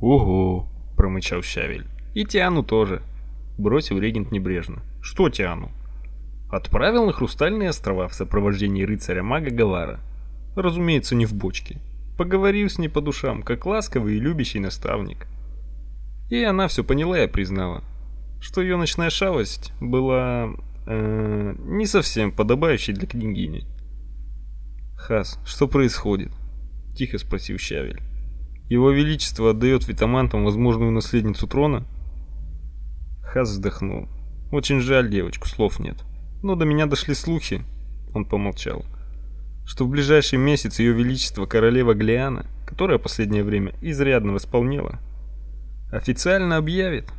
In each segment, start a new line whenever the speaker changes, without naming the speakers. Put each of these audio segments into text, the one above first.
Ого, промычал Щавель. И Тиану тоже. Бросил регент небрежно. Что Тиану? Отправил на Хрустальные острова в сопровождении рыцаря-мага Галара. Разумеется, не в бочке. Поговорил с ней по душам, как ласковый и любящий наставник. И она все поняла и признала, что ее ночная шалость была э, не совсем подобающей для княгини. «Хас, что происходит?» — тихо спросил Щавель. «Его Величество отдает витамантам возможную наследницу трона?» Хас вздохнул. «Очень жаль девочку, слов нет. Но до меня дошли слухи». Он помолчал. «Что в ближайший месяц ее Величество королева Глиана, которая последнее время изрядно восполнела, официально объявит,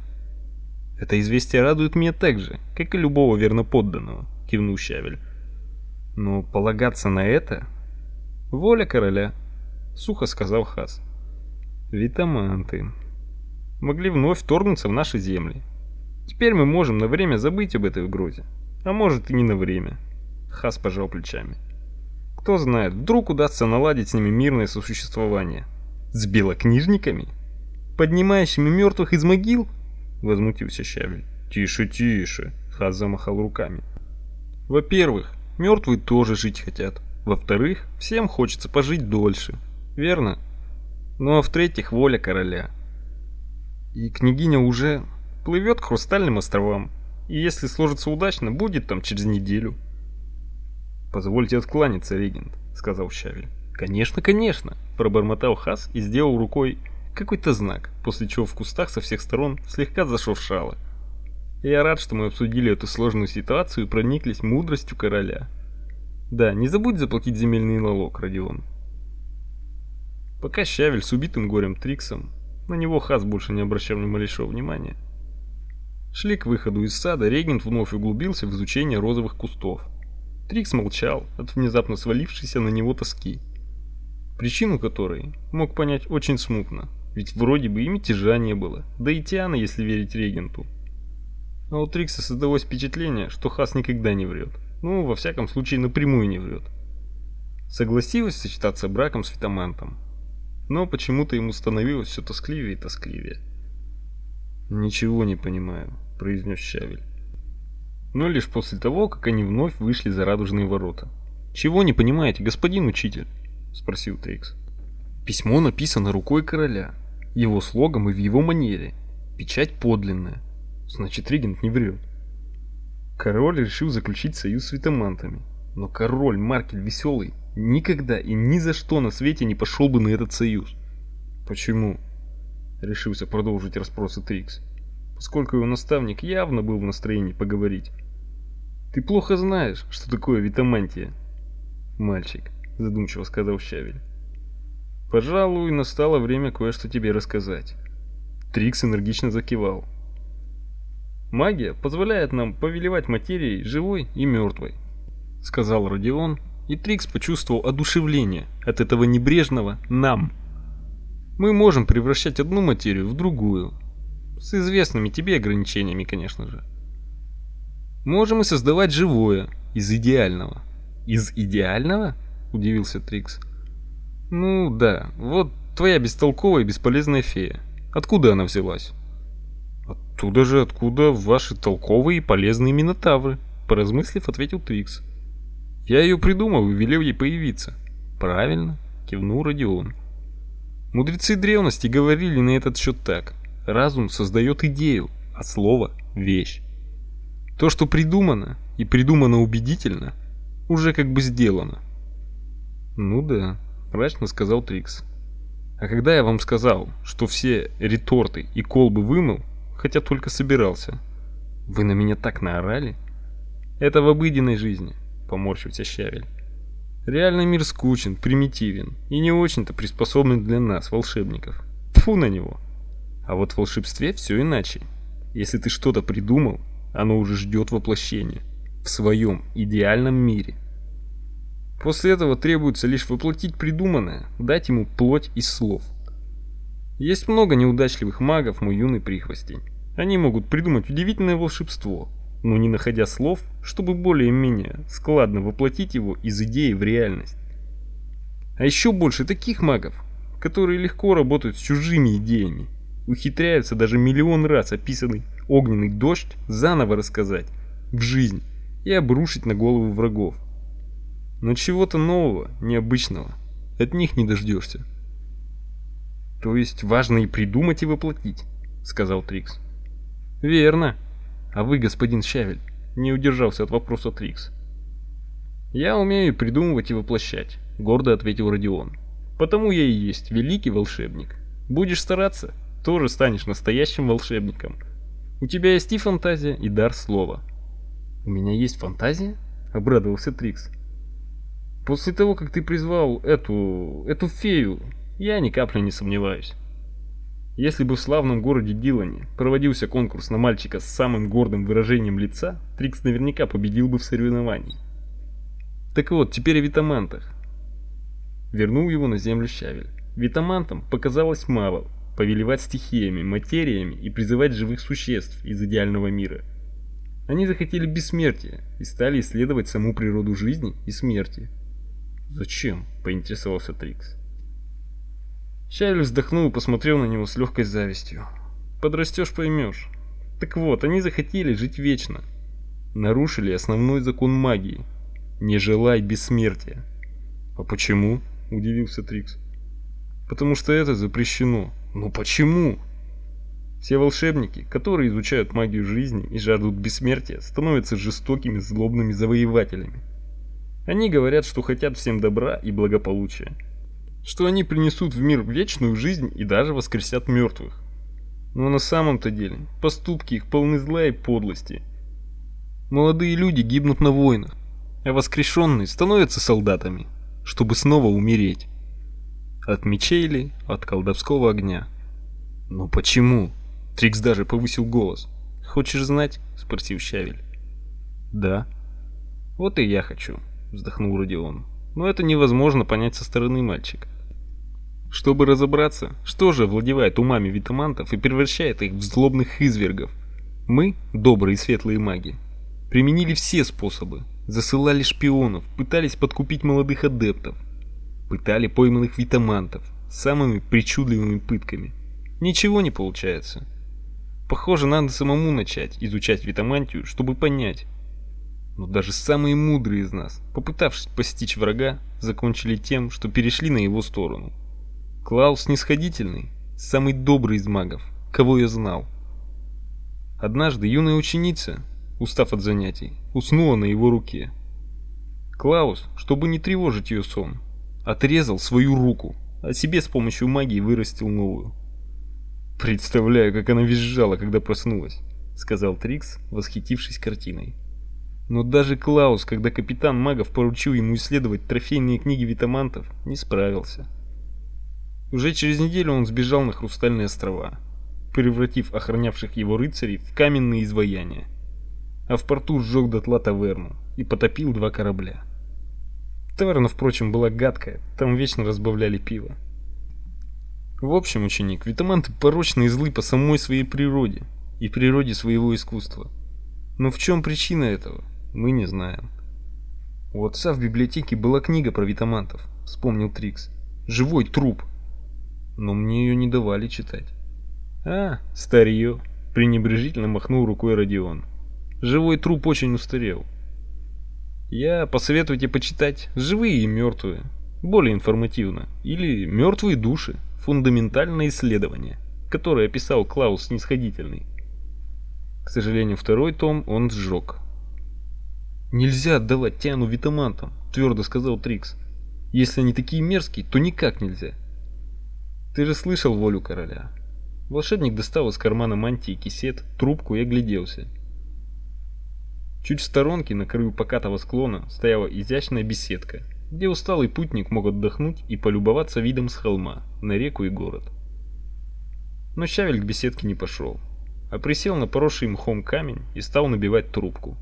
это известие радует меня так же, как и любого верноподданного, кивнул Щавель. Но полагаться на это воля короля, сухо сказал Хас. Витаманты могли вновь вторгнуться в наши земли. Теперь мы можем на время забыть об этой угрозе, а может и не на время. Хас пожал плечами. Кто знает, вдруг удастся наладить с ними мирное сосуществование. С белокнижниками, поднимающими мертвых из могил? возмутился Щавель. Тише, тише, Хаз замахал руками. Во-первых, мертвые тоже жить хотят. Во-вторых, всем хочется пожить дольше. Верно? Ну а в-третьих, воля короля. И княгиня уже плывет к хрустальным островам. И если сложится удачно, будет там через неделю. Позвольте откланяться, регент, сказал Щавель. Конечно, конечно, пробормотал Хас и сделал рукой какой-то знак, после чего в кустах со всех сторон слегка зашуршало. Я рад, что мы обсудили эту сложную ситуацию и прониклись мудростью короля. Да, не забудь заплатить земельный налог, Родион. Пока Щавель с убитым горем Триксом, на него Хас больше не обращал ни малейшего внимания. Шли к выходу из сада, регент вновь углубился в изучение розовых кустов. Трикс молчал от внезапно свалившейся на него тоски, причину которой мог понять очень смутно. Ведь вроде бы и мятежа не было, да и Тиана, если верить регенту. А у Трикса создалось впечатление, что Хас никогда не врет. Ну, во всяком случае, напрямую не врет. Согласилась сочетаться браком с Фитомантом. Но почему-то ему становилось все тоскливее и тоскливее. «Ничего не понимаю», — произнес Щавель. Но лишь после того, как они вновь вышли за радужные ворота. «Чего не понимаете, господин учитель?» — спросил Трикс. «Письмо написано рукой короля его слогом и в его манере. Печать подлинная. Значит, регент не врет. Король решил заключить союз с витамантами. Но король Маркель Веселый никогда и ни за что на свете не пошел бы на этот союз. Почему? Решился продолжить расспросы Трикс, поскольку его наставник явно был в настроении поговорить. Ты плохо знаешь, что такое витамантия. Мальчик, задумчиво сказал Щавель. Пожалуй, настало время кое-что тебе рассказать. Трикс энергично закивал. Магия позволяет нам повелевать материей живой и мертвой, сказал Родион, и Трикс почувствовал одушевление от этого небрежного нам. Мы можем превращать одну материю в другую, с известными тебе ограничениями, конечно же. Можем и создавать живое из идеального. Из идеального? удивился Трикс. Ну да, вот твоя бестолковая и бесполезная фея. Откуда она взялась? Оттуда же, откуда ваши толковые и полезные минотавры, поразмыслив, ответил Трикс. Я ее придумал и велел ей появиться. Правильно, кивнул Родион. Мудрецы древности говорили на этот счет так. Разум создает идею, а слово – вещь. То, что придумано, и придумано убедительно, уже как бы сделано. Ну да, мрачно сказал Трикс. А когда я вам сказал, что все реторты и колбы вымыл, хотя только собирался, вы на меня так наорали? Это в обыденной жизни, поморщился Щавель. Реальный мир скучен, примитивен и не очень-то приспособлен для нас, волшебников. Тфу на него. А вот в волшебстве все иначе. Если ты что-то придумал, оно уже ждет воплощения в своем идеальном мире. После этого требуется лишь воплотить придуманное, дать ему плоть из слов. Есть много неудачливых магов, мой юный прихвостень. Они могут придумать удивительное волшебство, но не находя слов, чтобы более-менее складно воплотить его из идеи в реальность. А еще больше таких магов, которые легко работают с чужими идеями, ухитряются даже миллион раз описанный огненный дождь заново рассказать в жизнь и обрушить на голову врагов. Но чего-то нового, необычного от них не дождешься. То есть важно и придумать, и воплотить, сказал Трикс. Верно. А вы, господин Щавель, не удержался от вопроса Трикс. Я умею придумывать и воплощать, гордо ответил Родион. Потому я и есть великий волшебник. Будешь стараться, тоже станешь настоящим волшебником. У тебя есть и фантазия, и дар слова. У меня есть фантазия? обрадовался Трикс. После того, как ты призвал эту эту фею, я ни капли не сомневаюсь. Если бы в славном городе Дилане проводился конкурс на мальчика с самым гордым выражением лица, Трикс наверняка победил бы в соревновании. Так вот, теперь о витамантах. Вернул его на землю Щавель. Витамантам показалось мало повелевать стихиями, материями и призывать живых существ из идеального мира. Они захотели бессмертия и стали исследовать саму природу жизни и смерти. «Зачем?» – поинтересовался Трикс. Щавель вздохнул и посмотрел на него с легкой завистью. «Подрастешь, поймешь. Так вот, они захотели жить вечно. Нарушили основной закон магии. Не желай бессмертия». «А почему?» – удивился Трикс. «Потому что это запрещено». «Ну почему?» Все волшебники, которые изучают магию жизни и жаждут бессмертия, становятся жестокими, злобными завоевателями. Они говорят, что хотят всем добра и благополучия что они принесут в мир вечную жизнь и даже воскресят мертвых. Но на самом-то деле поступки их полны зла и подлости. Молодые люди гибнут на войнах, а воскрешенные становятся солдатами, чтобы снова умереть. От мечей ли, от колдовского огня. Но почему? Трикс даже повысил голос. Хочешь знать? спросил Щавель. Да. Вот и я хочу, вздохнул Родион но это невозможно понять со стороны мальчика. Чтобы разобраться, что же овладевает умами витамантов и превращает их в злобных извергов, мы, добрые и светлые маги, применили все способы, засылали шпионов, пытались подкупить молодых адептов, пытали пойманных витамантов самыми причудливыми пытками. Ничего не получается. Похоже, надо самому начать изучать витамантию, чтобы понять, но даже самые мудрые из нас, попытавшись постичь врага, закончили тем, что перешли на его сторону. Клаус снисходительный, самый добрый из магов, кого я знал. Однажды юная ученица, устав от занятий, уснула на его руке. Клаус, чтобы не тревожить ее сон, отрезал свою руку, а себе с помощью магии вырастил новую. Представляю, как она визжала, когда проснулась, сказал Трикс, восхитившись картиной. Но даже Клаус, когда капитан магов поручил ему исследовать трофейные книги витамантов, не справился. Уже через неделю он сбежал на Хрустальные острова, превратив охранявших его рыцарей в каменные изваяния. А в порту сжег дотла таверну и потопил два корабля. Таверна, впрочем, была гадкая, там вечно разбавляли пиво. В общем, ученик, витаманты порочны и злы по самой своей природе и природе своего искусства. Но в чем причина этого? Мы не знаем. У отца в библиотеке была книга про витамантов, вспомнил Трикс. Живой труп. Но мне ее не давали читать. А, старье, пренебрежительно махнул рукой Родион. Живой труп очень устарел. Я посоветую тебе почитать «Живые и мертвые», более информативно, или «Мертвые души. Фундаментальное исследование», которое описал Клаус Снисходительный. К сожалению, второй том он сжег. Нельзя отдавать Тиану витамантам, твердо сказал Трикс. Если они такие мерзкие, то никак нельзя. Ты же слышал волю короля. Волшебник достал из кармана мантии кисет, трубку и огляделся. Чуть в сторонке, на краю покатого склона, стояла изящная беседка, где усталый путник мог отдохнуть и полюбоваться видом с холма на реку и город. Но Щавель к беседке не пошел, а присел на поросший мхом камень и стал набивать трубку.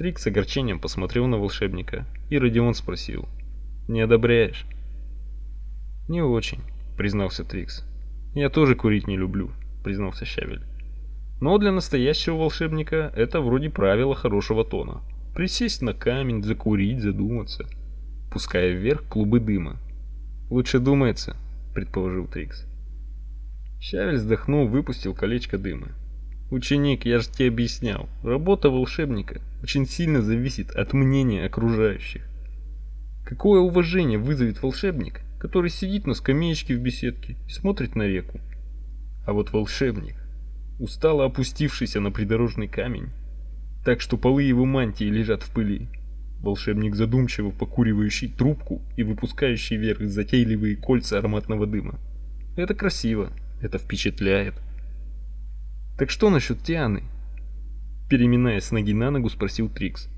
Трик с огорчением посмотрел на волшебника, и Родион спросил: "Не одобряешь?" "Не очень", признался Трикс. "Я тоже курить не люблю", признался Щавель. "Но для настоящего волшебника это вроде правила хорошего тона. Присесть на камень, закурить, задуматься, пуская вверх клубы дыма. Лучше думается, предположил Трикс. Щавель вздохнул, выпустил колечко дыма. Ученик, я же тебе объяснял, работа волшебника очень сильно зависит от мнения окружающих. Какое уважение вызовет волшебник, который сидит на скамеечке в беседке и смотрит на реку? А вот волшебник, устало опустившийся на придорожный камень, так что полы его мантии лежат в пыли, волшебник задумчиво покуривающий трубку и выпускающий вверх затейливые кольца ароматного дыма. Это красиво, это впечатляет. Так что насчет Тианы? Переминаясь с ноги на ногу, спросил Трикс.